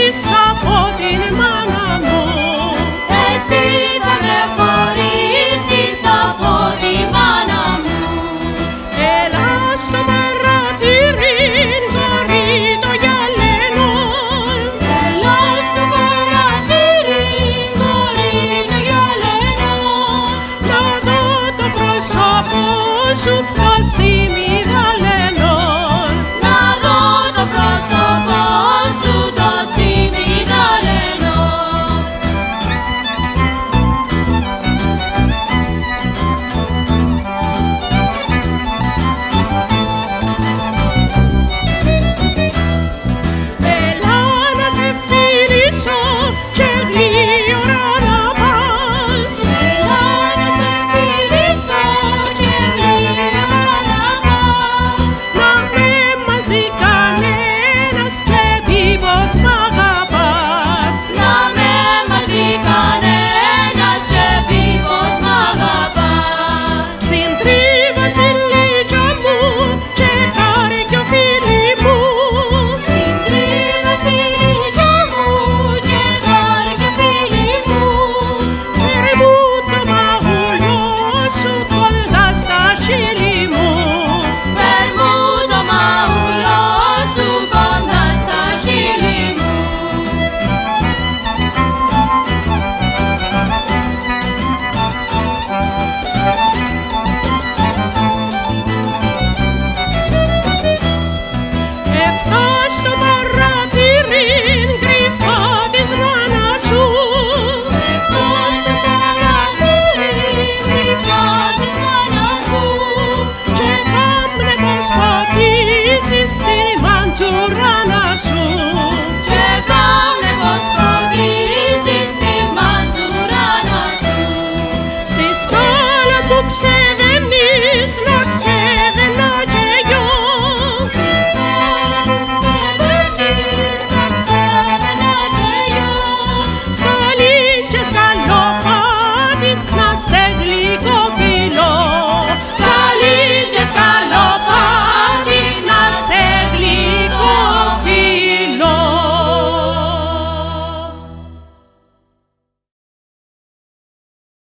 ζήσεις από την μάνα μου. Εσύ θα με χωρίσεις από την μάνα μου. Έλα στο παράθυρι γορί το γυαλένο Έλα στο παράθυρι γορί το γυαλένο Να δω το πρόσωπο σου